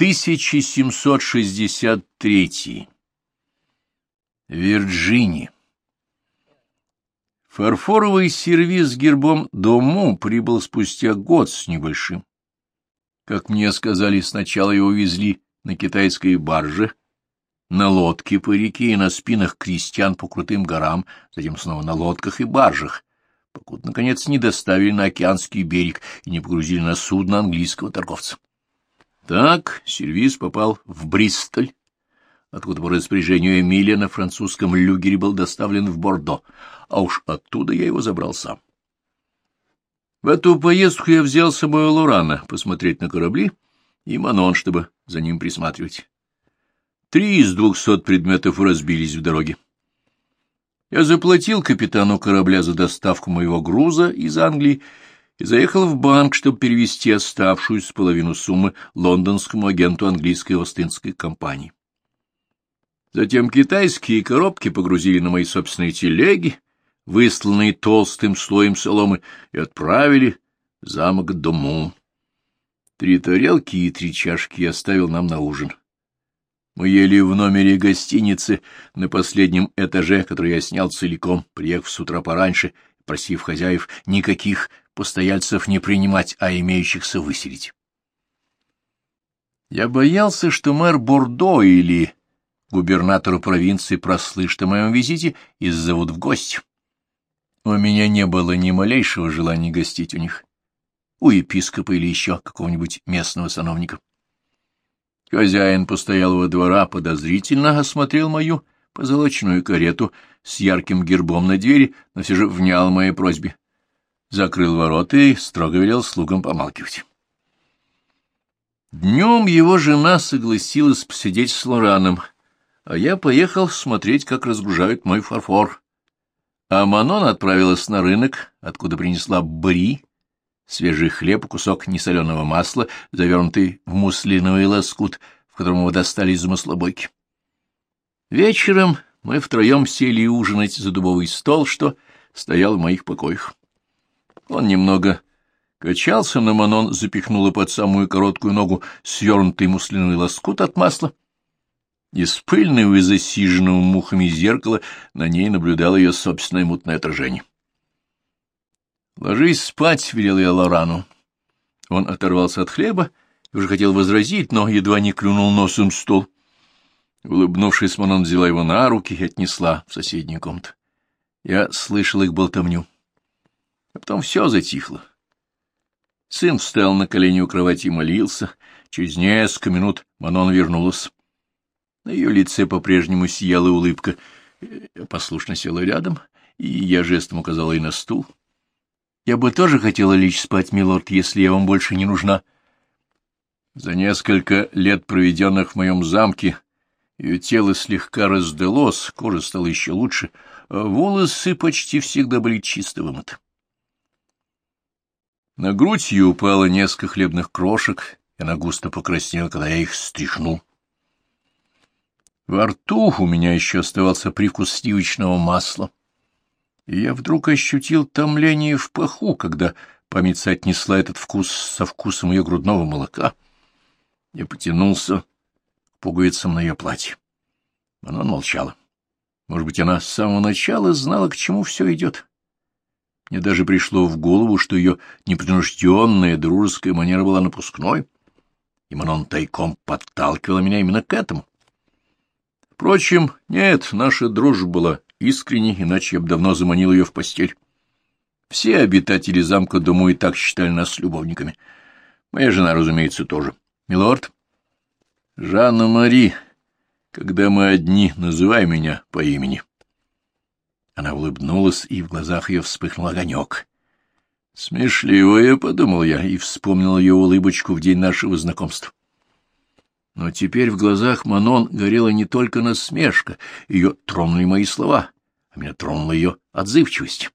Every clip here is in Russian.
1763. Вирджиния. Фарфоровый сервиз с гербом Дому прибыл спустя год с небольшим. Как мне сказали, сначала его везли на китайской барже, на лодке по реке и на спинах крестьян по крутым горам, затем снова на лодках и баржах, покуда, наконец, не доставили на океанский берег и не погрузили на судно английского торговца. Так сервиз попал в Бристоль, откуда по распоряжению Эмилия на французском люгере был доставлен в Бордо, а уж оттуда я его забрал сам. В эту поездку я взял с собой Лорана посмотреть на корабли и Манон, чтобы за ним присматривать. Три из двухсот предметов разбились в дороге. Я заплатил капитану корабля за доставку моего груза из Англии и заехал в банк, чтобы перевести оставшуюся половину суммы лондонскому агенту английской Остинской компании. Затем китайские коробки погрузили на мои собственные телеги, высланные толстым слоем соломы, и отправили в замок Дому. Три тарелки и три чашки оставил нам на ужин. Мы ели в номере гостиницы на последнем этаже, который я снял целиком, приехав с утра пораньше, просив хозяев никаких постояльцев не принимать, а имеющихся выселить. Я боялся, что мэр Бордо или губернатору провинции прослышат о моем визите и зовут в гости. У меня не было ни малейшего желания гостить у них, у епископа или еще какого-нибудь местного сановника. Хозяин постоялого двора подозрительно осмотрел мою позолоченную карету с ярким гербом на двери, но все же внял моей просьбе. Закрыл ворота и строго велел слугам помалкивать. Днем его жена согласилась посидеть с Лораном, а я поехал смотреть, как разгружают мой фарфор. А Манон отправилась на рынок, откуда принесла бри, свежий хлеб, кусок несоленого масла, завернутый в муслиновый лоскут, в котором его достали из маслобойки. Вечером мы втроем сели ужинать за дубовый стол, что стоял в моих покоях. Он немного качался, но Манон запихнула под самую короткую ногу свернутый муслиновый лоскут от масла, из пыльного и засиженного мухами зеркала на ней наблюдало ее собственное мутное отражение. «Ложись спать», — велел я Лорану. Он оторвался от хлеба и уже хотел возразить, но едва не клюнул носом стол. Улыбнувшись, Манон взяла его на руки и отнесла в соседнюю комнату. Я слышал их болтовню. А потом все затихло. Сын встал на колени у кровати и молился. Через несколько минут Манон вернулась. На ее лице по-прежнему сияла улыбка. Я послушно села рядом, и я жестом указала ей на стул. Я бы тоже хотела лечь спать, милорд, если я вам больше не нужна. За несколько лет, проведенных в моем замке, ее тело слегка раздалось, кожа стала еще лучше, а волосы почти всегда были чисто вымыты. На грудь ее упало несколько хлебных крошек, и она густо покраснела, когда я их стряхнул. Во рту у меня еще оставался привкус сливочного масла, и я вдруг ощутил томление в паху, когда память соотнесла этот вкус со вкусом ее грудного молока. Я потянулся к пуговицам на ее платье. Она молчала. Может быть, она с самого начала знала, к чему все идет. Мне даже пришло в голову, что ее непринужденная дружеская манера была напускной, и Манон тайком подталкивала меня именно к этому. Впрочем, нет, наша дружба была искренней, иначе я бы давно заманил ее в постель. Все обитатели замка, думаю, и так считали нас любовниками. Моя жена, разумеется, тоже. Милорд? Жанна-Мари, когда мы одни, называй меня по имени. Она улыбнулась, и в глазах ее вспыхнул огонек. Смешливая, — подумал я, и вспомнил ее улыбочку в день нашего знакомства. Но теперь в глазах Манон горела не только насмешка, ее тронули мои слова, а меня тронула ее отзывчивость.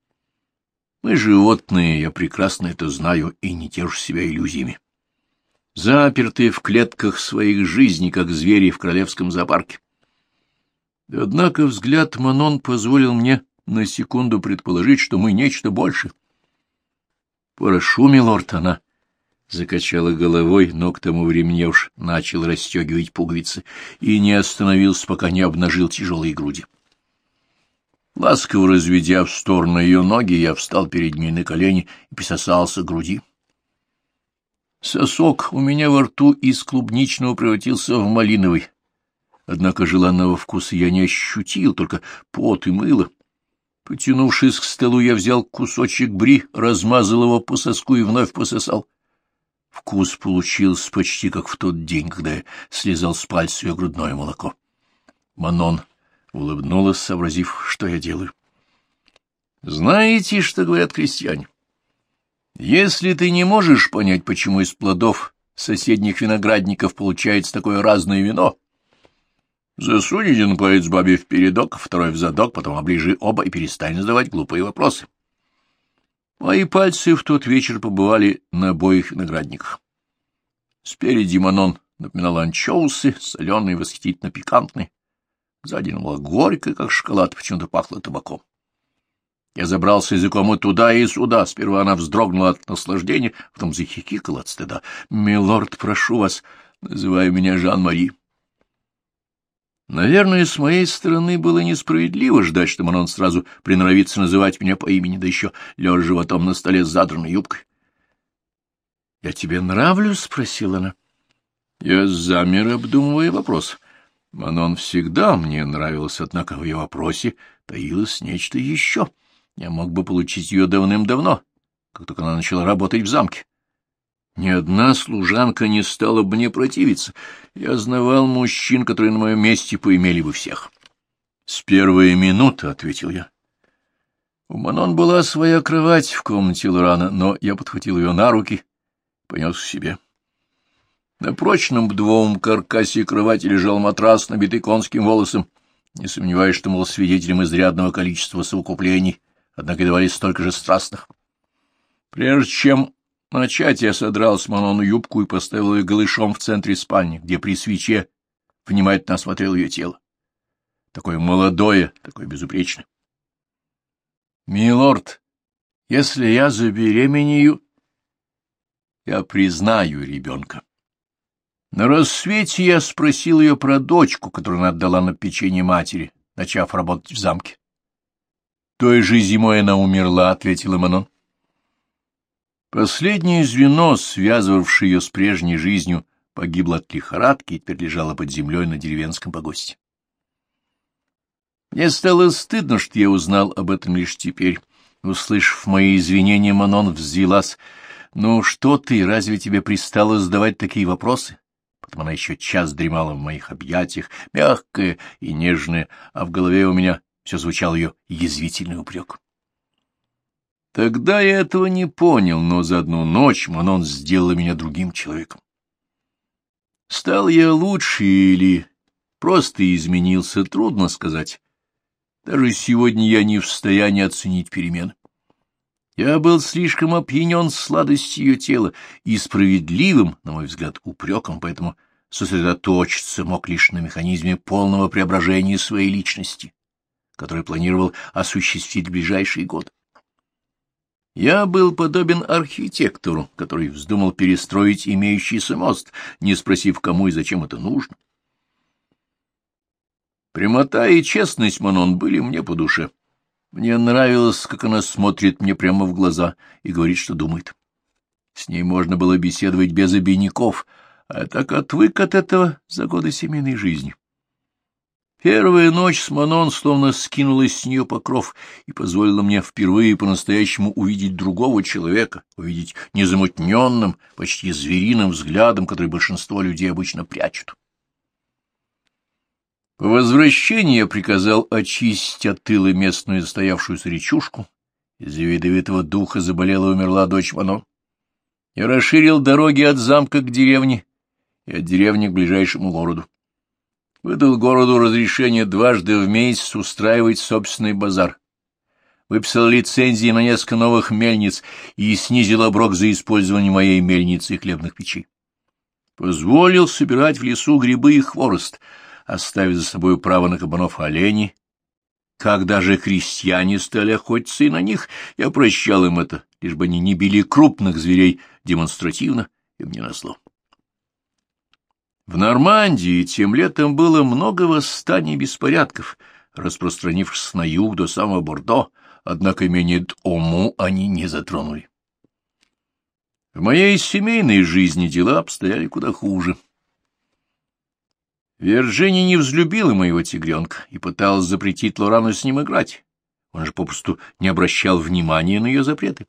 Мы животные, я прекрасно это знаю и не тешу себя иллюзиями. Запертые в клетках своих жизней, как звери в королевском зоопарке. Однако взгляд Манон позволил мне на секунду предположить, что мы нечто больше. Прошу, милорд, она закачала головой, но к тому времени я уж начал расстегивать пуговицы и не остановился, пока не обнажил тяжелые груди. Ласково разведя в сторону ее ноги, я встал перед ней на колени и присосался к груди. Сосок у меня во рту из клубничного превратился в малиновый. Однако желанного вкуса я не ощутил, только пот и мыло. Потянувшись к столу, я взял кусочек бри, размазал его по соску и вновь пососал. Вкус получился почти как в тот день, когда я слезал с пальца ее грудное молоко. Манон улыбнулась, сообразив, что я делаю. Знаете, что говорят крестьяне? Если ты не можешь понять, почему из плодов соседних виноградников получается такое разное вино, засунь один палец бабе в передок, второй в задок, потом оближи оба и перестань задавать глупые вопросы. Мои пальцы в тот вечер побывали на обоих виноградниках. Спереди Манон напоминал анчоусы, соленые, восхитительно пикантные. Сзади она была горькая, как шоколад, почему-то пахло табаком. Я забрался языком и туда, и сюда. Сперва она вздрогнула от наслаждения, потом захихикала от стыда. — Милорд, прошу вас, называй меня Жан-Мари. Наверное, с моей стороны было несправедливо ждать, что Манон сразу приноровится называть меня по имени, да еще лежа животом на столе с задранной юбкой. — Я тебе нравлюсь? — спросила она. Я замер, обдумывая вопрос. Манон всегда мне нравилась, однако в ее вопросе таилось нечто еще. Я мог бы получить ее давным-давно, как только она начала работать в замке. Ни одна служанка не стала бы мне противиться. Я знавал мужчин, которые на моем месте поимели бы всех. — С первой минуты, — ответил я. У Манон была своя кровать в комнате Лорана, но я подхватил ее на руки, понес к себе. На прочном двум каркасе кровати лежал матрас, набитый конским волосом. Не сомневаюсь, что был свидетелем изрядного количества совокуплений, однако давали столько же страстных. Прежде чем начать, я содрал с Манону юбку и поставил ее голышом в центре спальни, где при свече внимательно осмотрел ее тело. Такое молодое, такое безупречное. — Милорд, если я забеременею, я признаю ребенка. На рассвете я спросил ее про дочку, которую она отдала на печенье матери, начав работать в замке. Той же зимой она умерла, — ответила Манон. Последнее звено, связывавшее ее с прежней жизнью, погибло от лихорадки и теперь лежало под землей на деревенском погосте. Мне стало стыдно, что я узнал об этом лишь теперь. Услышав мои извинения, Манон взвелась. — Ну что ты, разве тебе пристало задавать такие вопросы? Потом она еще час дремала в моих объятиях, мягкая и нежная, а в голове у меня все звучал ее язвительный упрек. Тогда я этого не понял, но за одну ночь Манон сделала меня другим человеком. Стал я лучше или просто изменился, трудно сказать. Даже сегодня я не в состоянии оценить перемен. Я был слишком опьянен сладостью ее тела и справедливым, на мой взгляд, упреком, поэтому сосредоточиться мог лишь на механизме полного преображения своей личности, который планировал осуществить в ближайший год. Я был подобен архитектору, который вздумал перестроить имеющийся мост, не спросив, кому и зачем это нужно. Прямота и честность Манон были мне по душе. Мне нравилось, как она смотрит мне прямо в глаза и говорит, что думает. С ней можно было беседовать без обиняков, а так отвык от этого за годы семейной жизни. Первая ночь с Манон словно скинулась с нее покров и позволила мне впервые по-настоящему увидеть другого человека, увидеть незамутненным, почти звериным взглядом, который большинство людей обычно прячут. По возвращении я приказал очистить от тыла местную застоявшуюся речушку. Из-за видовитого духа заболела и умерла дочь Мано. Я расширил дороги от замка к деревне и от деревни к ближайшему городу. Выдал городу разрешение дважды в месяц устраивать собственный базар. Выписал лицензии на несколько новых мельниц и снизил оброк за использование моей мельницы и хлебных печей. Позволил собирать в лесу грибы и хворост — оставив за собой право на кабанов оленей. Когда же крестьяне стали охотиться и на них, я прощал им это, лишь бы они не били крупных зверей демонстративно и мне назло. В Нормандии тем летом было много восстаний и беспорядков, распространившихся на юг до самого Бордо, однако менее Ому они не затронули. В моей семейной жизни дела обстояли куда хуже. Вирджиния не взлюбила моего тигренка и пыталась запретить Лорану с ним играть. Он же попросту не обращал внимания на ее запреты.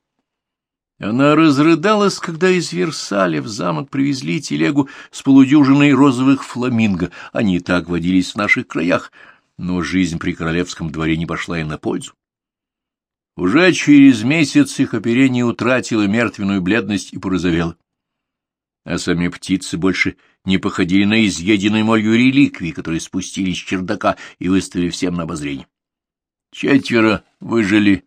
Она разрыдалась, когда из Версаля в замок привезли телегу с полудюжиной розовых фламинго. Они и так водились в наших краях, но жизнь при королевском дворе не пошла им на пользу. Уже через месяц их оперение утратило мертвенную бледность и порозовело. А сами птицы больше не походили на изъеденные молью реликвии, которые спустились с чердака и выставили всем на обозрение. Четверо выжили.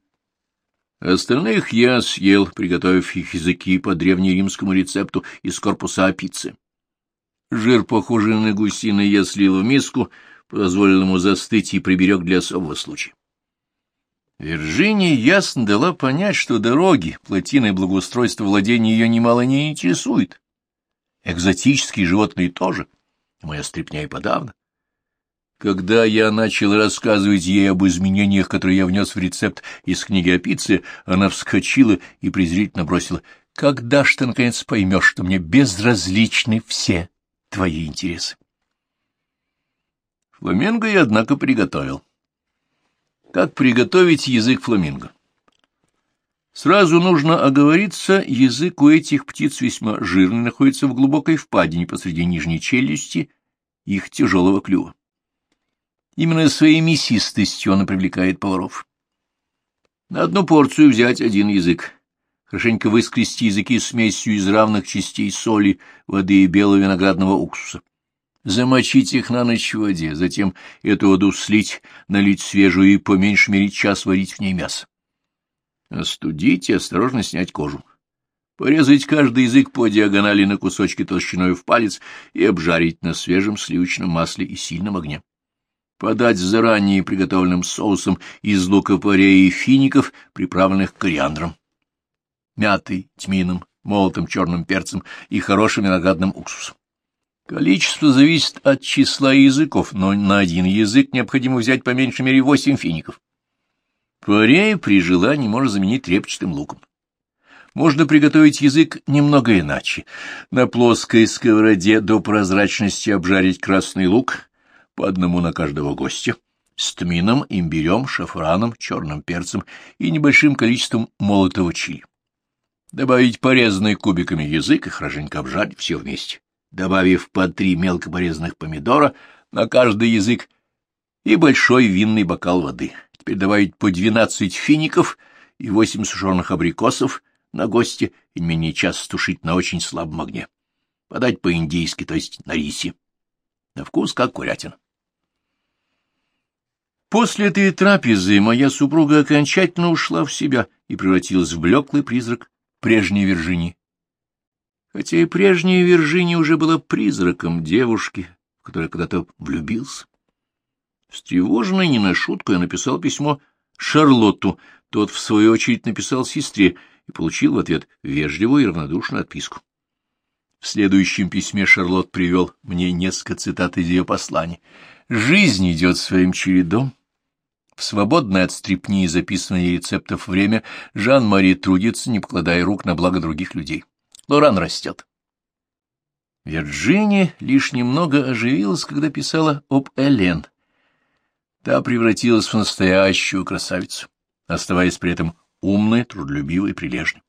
Остальных я съел, приготовив их языки по древнеримскому рецепту из корпуса апицы. Жир, похожий на гусиный, я слил в миску, позволил ему застыть и приберег для особого случая. Вирджиния ясно дала понять, что дороги, плотины и благоустройство владения ее немало не интересует. Экзотические животные тоже, моя стряпня и подавно. Когда я начал рассказывать ей об изменениях, которые я внес в рецепт из книги о пицце, она вскочила и презрительно бросила. «Когда ж ты, наконец, поймешь, что мне безразличны все твои интересы?» Фламенго я, однако, приготовил. Как приготовить язык фламинго? Сразу нужно оговориться, язык у этих птиц весьма жирный, находится в глубокой впадине посреди нижней челюсти их тяжелого клюва. Именно своей мясистостью он привлекает поваров. На одну порцию взять один язык, хорошенько выскрести языки смесью из равных частей соли, воды и белого виноградного уксуса замочить их на ночь в воде, затем эту воду слить, налить свежую и по меньшей мере час варить в ней мясо. Остудить и осторожно снять кожу. Порезать каждый язык по диагонали на кусочки толщиной в палец и обжарить на свежем сливочном масле и сильном огне. Подать с заранее приготовленным соусом из лука-порей и фиников, приправленных кориандром, мятой, тмином, молотым черным перцем и хорошим виноградным уксусом. Количество зависит от числа языков, но на один язык необходимо взять по меньшей мере восемь фиников. Порей при желании можно заменить репчатым луком. Можно приготовить язык немного иначе. На плоской сковороде до прозрачности обжарить красный лук, по одному на каждого гостя, с тмином, имбирем, шафраном, черным перцем и небольшим количеством молотого чили. Добавить порезанный кубиками язык и хорошенько обжарить все вместе добавив по три мелко порезанных помидора на каждый язык и большой винный бокал воды. Теперь добавить по двенадцать фиников и восемь сушеных абрикосов на гости и не менее час стушить на очень слабом огне. Подать по-индийски, то есть на рисе. На вкус как курятина. После этой трапезы моя супруга окончательно ушла в себя и превратилась в блеклый призрак прежней Виржинии хотя и прежняя Виржиния уже была призраком девушки, в которой когда-то влюбился. Встревоженный не на шутку я написал письмо Шарлотту, тот, в свою очередь, написал сестре и получил в ответ вежливую и равнодушную отписку. В следующем письме Шарлотт привел мне несколько цитат из ее послания. «Жизнь идет своим чередом». В свободное от стрипни и записанное рецептов время Жан-Мари трудится, не покладая рук на благо других людей. Лоран растет. Вирджиния лишь немного оживилась, когда писала об Элен. Та превратилась в настоящую красавицу, оставаясь при этом умной, трудолюбивой и прилежной.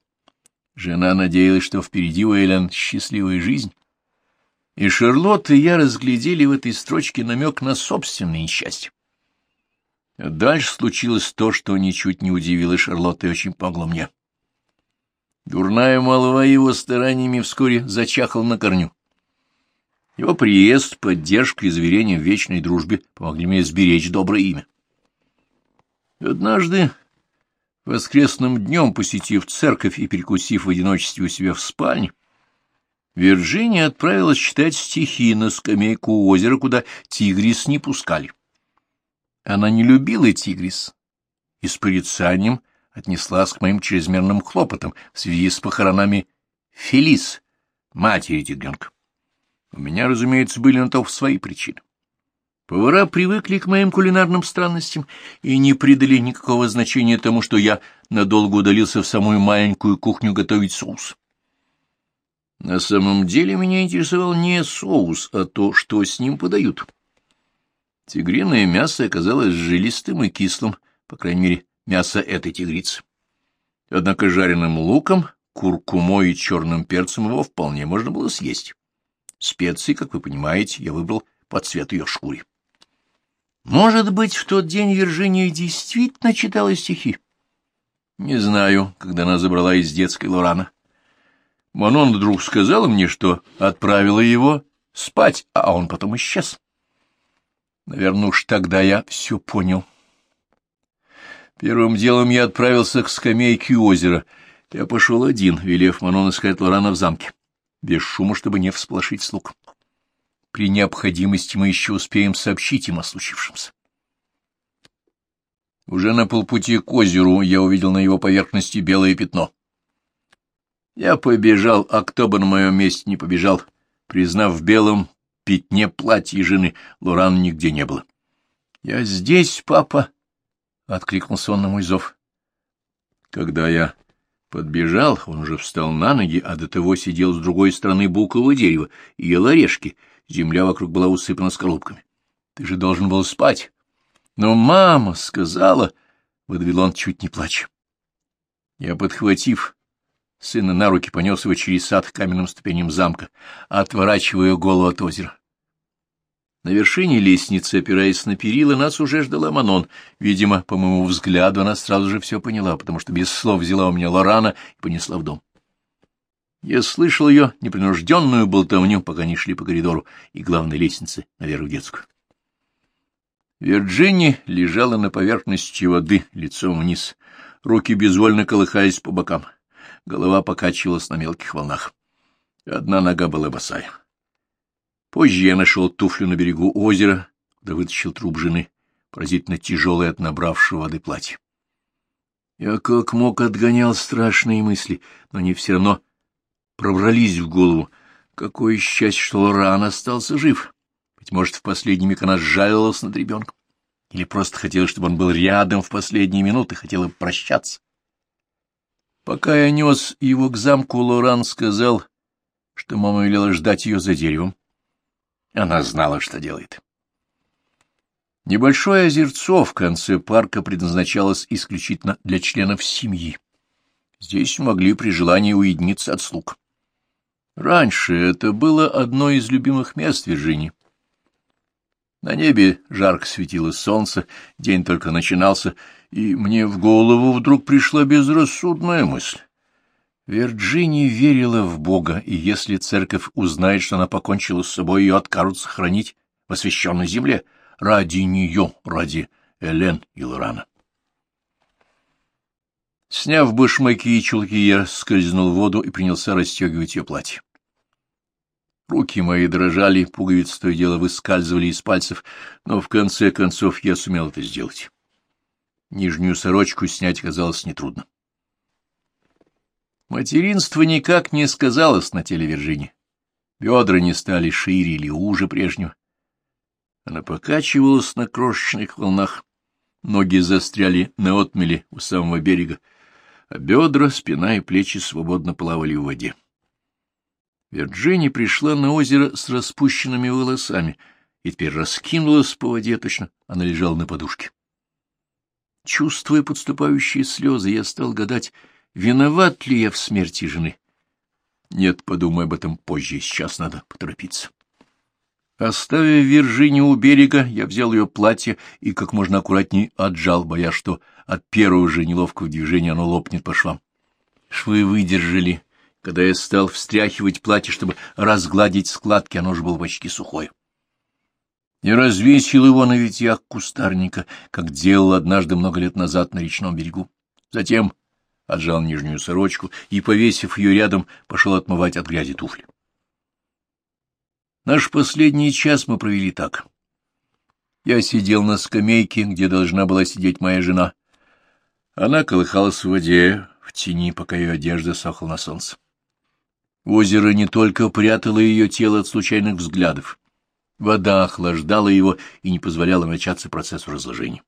Жена надеялась, что впереди у Элен счастливая жизнь. И Шарлотта и я разглядели в этой строчке намек на собственное несчастье. Дальше случилось то, что ничуть не удивило Шарлотта и очень помогло мне. Дурная молва его стараниями вскоре зачахал на корню. Его приезд, поддержка и заверение в вечной дружбе помогли мне сберечь доброе имя. Однажды, воскресным днем, посетив церковь и перекусив в одиночестве у себя в спальне, Вирджиния отправилась читать стихи на скамейку у озера, куда тигрис не пускали. Она не любила тигрис и с порицанием отнеслась к моим чрезмерным хлопотам в связи с похоронами Фелис, матери тигренка. У меня, разумеется, были на то свои причины. Повара привыкли к моим кулинарным странностям и не придали никакого значения тому, что я надолго удалился в самую маленькую кухню готовить соус. На самом деле меня интересовал не соус, а то, что с ним подают. Тигриное мясо оказалось жилистым и кислым, по крайней мере, мясо этой тигрицы. Однако жареным луком, куркумой и черным перцем его вполне можно было съесть. Специи, как вы понимаете, я выбрал под цвет ее шкуре. Может быть, в тот день Виржиния действительно читала стихи? Не знаю, когда она забрала из детской Лорана. Манон вдруг сказала мне, что отправила его спать, а он потом исчез. Наверное, уж тогда я все понял. Первым делом я отправился к скамейке у озера. Я пошел один, велев Манон искать Лорана в замке, без шума, чтобы не всполошить слуг. При необходимости мы еще успеем сообщить им о случившемся. Уже на полпути к озеру я увидел на его поверхности белое пятно. Я побежал, а кто бы на моем месте не побежал, признав в белом пятне платье жены, Лоран нигде не было. — Я здесь, папа! — откликнулся он на мой зов. Когда я подбежал, он уже встал на ноги, а до того сидел с другой стороны букового дерева и ел орешки, Земля вокруг была усыпана скорлупками. Ты же должен был спать. Но мама сказала, — выдавил он чуть не плача. Я, подхватив сына на руки, понес его через сад к каменным ступеням замка, отворачивая голову от озера. На вершине лестницы, опираясь на перила, нас уже ждала Манон. Видимо, по моему взгляду, она сразу же все поняла, потому что без слов взяла у меня Лорана и понесла в дом. Я слышал ее непринужденную болтовню, пока не шли по коридору и главной лестнице наверх в детскую. Вирджини лежала на поверхности воды, лицом вниз, руки безвольно колыхаясь по бокам. Голова покачивалась на мелких волнах. Одна нога была босая. Позже я нашел туфлю на берегу озера, куда вытащил труп жены, поразительно тяжелый от набравшего воды платья. Я как мог отгонял страшные мысли, но они все равно пробрались в голову. Какое счастье, что Лоран остался жив. Быть может, в последний миг она сжалилась над ребенком. Или просто хотела, чтобы он был рядом в последние минуты, хотела прощаться. Пока я нес его к замку, Лоран сказал, что мама велела ждать ее за деревом. Она знала, что делает. Небольшое озерцо в конце парка предназначалось исключительно для членов семьи. Здесь могли при желании уединиться от слуг. Раньше это было одно из любимых мест Вирджинии. На небе жарко светило солнце, день только начинался, и мне в голову вдруг пришла безрассудная мысль. Вирджиния верила в Бога, и если церковь узнает, что она покончила с собой, ее откажут сохранить в освященной земле ради нее, ради Элен и Лорана. Сняв башмаки и чулки, я скользнул в воду и принялся расстегивать ее платье. Руки мои дрожали, пуговицы то и дело выскальзывали из пальцев, но в конце концов я сумел это сделать. Нижнюю сорочку снять казалось нетрудно. Материнство никак не сказалось на теле Виржини. Бедра не стали шире или уже прежнего. Она покачивалась на крошечных волнах, ноги застряли на отмеле у самого берега, а бедра, спина и плечи свободно плавали в воде. Вирджини пришла на озеро с распущенными волосами и теперь раскинулась по воде точно, она лежала на подушке. Чувствуя подступающие слезы, я стал гадать, виноват ли я в смерти жены. Нет, подумай об этом позже, сейчас надо поторопиться. Оставив Виржинию у берега, я взял ее платье и как можно аккуратнее отжал, боясь, что от первого же неловкого движения оно лопнет по швам. Швы выдержали, когда я стал встряхивать платье, чтобы разгладить складки, оно же было почти сухое. Я развесил его на ветвях кустарника, как делал однажды много лет назад на речном берегу. Затем отжал нижнюю сорочку и, повесив ее рядом, пошел отмывать от грязи туфли. Наш последний час мы провели так. Я сидел на скамейке, где должна была сидеть моя жена. Она колыхалась в воде, в тени, пока ее одежда сохла на солнце. Озеро не только прятало ее тело от случайных взглядов, вода охлаждала его и не позволяла начаться процессу разложения.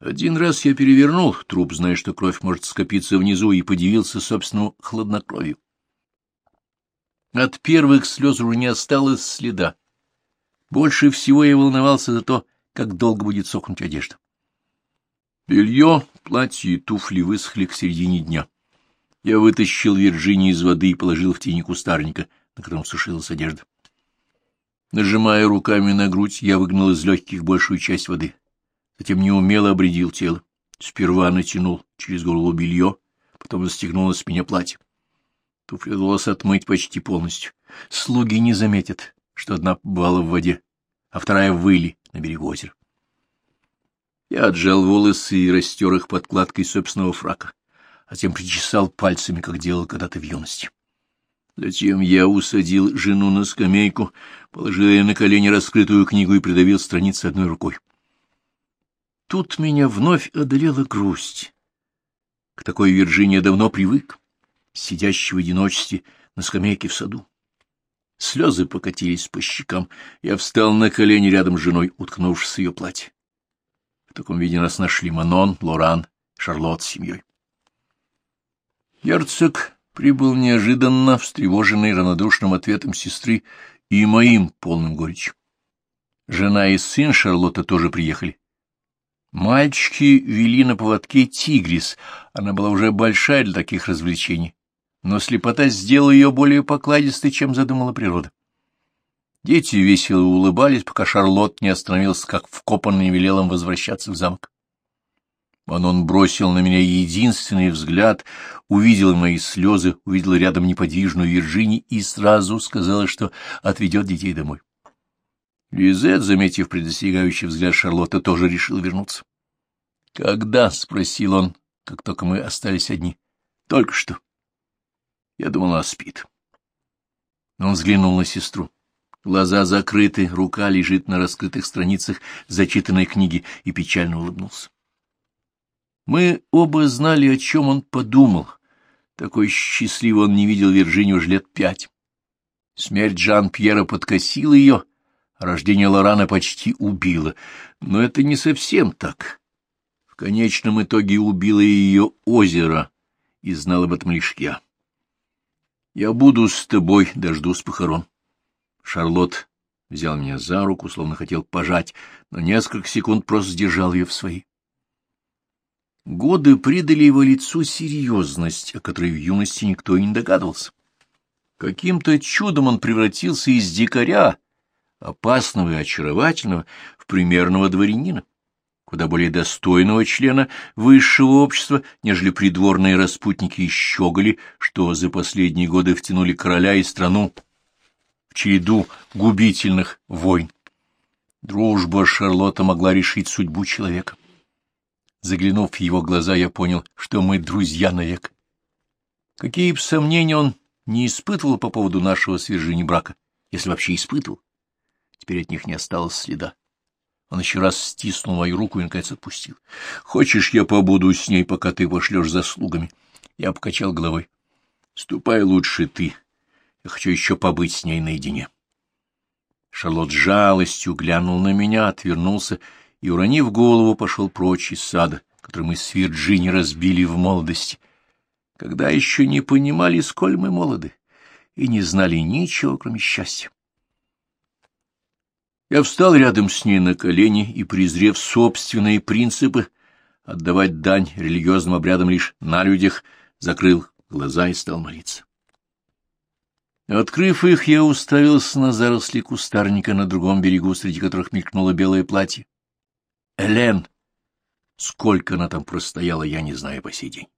Один раз я перевернул труп, зная, что кровь может скопиться внизу, и подивился собственному хладнокровию. От первых слез уже не осталось следа. Больше всего я волновался за то, как долго будет сохнуть одежда. Белье, платье и туфли высохли к середине дня. Я вытащил Вирджинию из воды и положил в тени кустарника, на котором сушилась одежда. Нажимая руками на грудь, я выгнал из легких большую часть воды. Затем неумело обредил тело. Сперва натянул через голову белье, потом застегнул на спине платье. Туфли удалось отмыть почти полностью. Слуги не заметят, что одна побывала в воде, а вторая выли на берегу озера. Я отжал волосы и растер их подкладкой собственного фрака, а затем причесал пальцами, как делал когда-то в юности. Затем я усадил жену на скамейку, положил ей на колени раскрытую книгу и придавил страницы одной рукой. Тут меня вновь одолела грусть. К такой Вирджиния давно привык, сидящий в одиночестве на скамейке в саду. Слезы покатились по щекам. Я встал на колени рядом с женой, уткнувшись в ее платье. В таком виде нас нашли Манон, Лоран, Шарлотт с семьей. Герцог прибыл неожиданно, встревоженный равнодушным ответом сестры и моим полным горечью. Жена и сын Шарлотта тоже приехали. Мальчики вели на поводке тигрис, она была уже большая для таких развлечений но слепота сделала ее более покладистой, чем задумала природа. Дети весело улыбались, пока Шарлотт не остановился, как вкопанный и велел им возвращаться в замок. Он бросил на меня единственный взгляд, увидел мои слезы, увидел рядом неподвижную Вирджини и сразу сказала, что отведет детей домой. Лизет, заметив предостерегающий взгляд Шарлотта, тоже решил вернуться. — Когда? — спросил он, как только мы остались одни. — Только что. Я думал, она спит. Он взглянул на сестру. Глаза закрыты, рука лежит на раскрытых страницах зачитанной книги и печально улыбнулся. Мы оба знали, о чем он подумал. Такой счастливый он не видел Вирджинию уже лет пять. Смерть Жан-Пьера подкосила ее, рождение Лорана почти убило. Но это не совсем так. В конечном итоге убило ее озеро, и знал об этом лишь я. Я буду с тобой, дождусь похорон. Шарлотт взял меня за руку, словно хотел пожать, но несколько секунд просто сдержал ее в свои. Годы придали его лицу серьезность, о которой в юности никто и не догадывался. Каким-то чудом он превратился из дикаря, опасного и очаровательного, в примерного дворянина куда более достойного члена высшего общества, нежели придворные распутники и щеголи, что за последние годы втянули короля и страну в череду губительных войн. Дружба Шарлотта могла решить судьбу человека. Заглянув в его глаза, я понял, что мы друзья навек. Какие бы сомнения он не испытывал по поводу нашего свержения брака, если вообще испытывал, теперь от них не осталось следа. Он еще раз стиснул мою руку и, наконец, отпустил. — Хочешь, я побуду с ней, пока ты пошлешь заслугами? Я покачал головой. — Ступай лучше ты. Я хочу еще побыть с ней наедине. Шарлот с жалостью глянул на меня, отвернулся и, уронив голову, пошел прочь из сада, который мы с Вирджини разбили в молодости, когда еще не понимали, сколь мы молоды, и не знали ничего, кроме счастья. Я встал рядом с ней на колени и, презрев собственные принципы, отдавать дань религиозным обрядам лишь на людях, закрыл глаза и стал молиться. Открыв их, я уставился на заросли кустарника на другом берегу, среди которых мелькнуло белое платье. Элен! Сколько она там простояла, я не знаю по сей день.